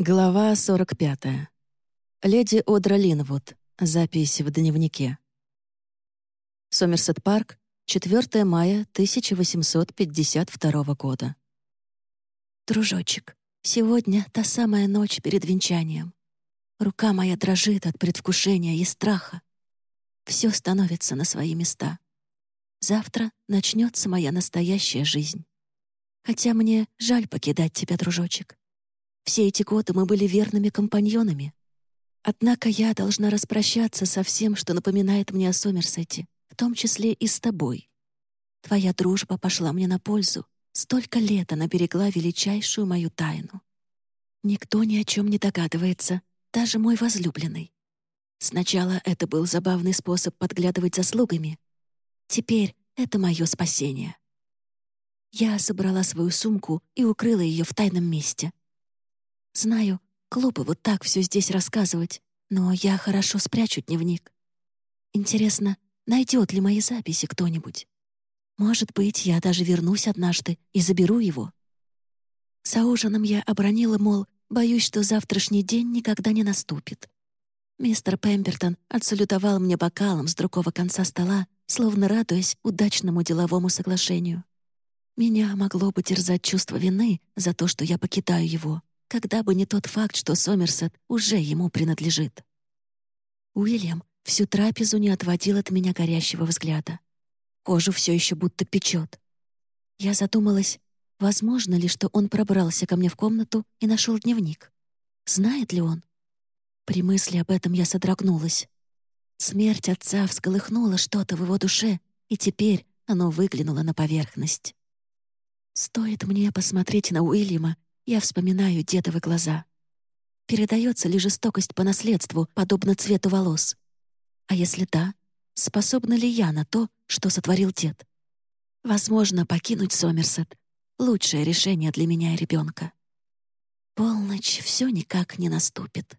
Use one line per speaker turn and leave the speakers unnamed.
Глава 45. Леди Одра Линвуд. Запись в дневнике. Сомерсет Парк, 4 мая 1852 года.
«Дружочек, сегодня та самая ночь перед венчанием. Рука моя дрожит от предвкушения и страха. Все становится на свои места. Завтра начнется моя настоящая жизнь. Хотя мне жаль покидать тебя, дружочек. Все эти годы мы были верными компаньонами. Однако я должна распрощаться со всем, что напоминает мне о Сомерсете, в том числе и с тобой. Твоя дружба пошла мне на пользу. Столько лет она берегла величайшую мою тайну. Никто ни о чем не догадывается, даже мой возлюбленный. Сначала это был забавный способ подглядывать за слугами. Теперь это мое спасение. Я собрала свою сумку и укрыла ее в тайном месте. Знаю, глупо вот так все здесь рассказывать, но я хорошо спрячу дневник. Интересно, найдет ли мои записи кто-нибудь? Может быть, я даже вернусь однажды и заберу его. За ужином я обронила, мол, боюсь, что завтрашний день никогда не наступит. Мистер Пембертон отсалютовал мне бокалом с другого конца стола, словно радуясь удачному деловому соглашению. Меня могло бы терзать чувство вины за то, что я покидаю его, когда бы не тот факт, что Сомерсет уже ему принадлежит. Уильям всю трапезу не отводил от меня горящего взгляда. Кожу все еще будто печет. Я задумалась, возможно ли, что он пробрался ко мне в комнату и нашел дневник. Знает ли он? При мысли об этом я содрогнулась. Смерть отца всколыхнула что-то в его душе, и теперь оно выглянуло на поверхность. Стоит мне посмотреть на Уильяма, я вспоминаю дедовы глаза. Передается ли жестокость по наследству, подобно цвету волос? А если да, способна ли я на то, что сотворил дед? Возможно, покинуть Сомерсет — лучшее решение для меня и ребенка. Полночь все никак не наступит.